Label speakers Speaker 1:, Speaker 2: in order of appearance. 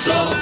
Speaker 1: So.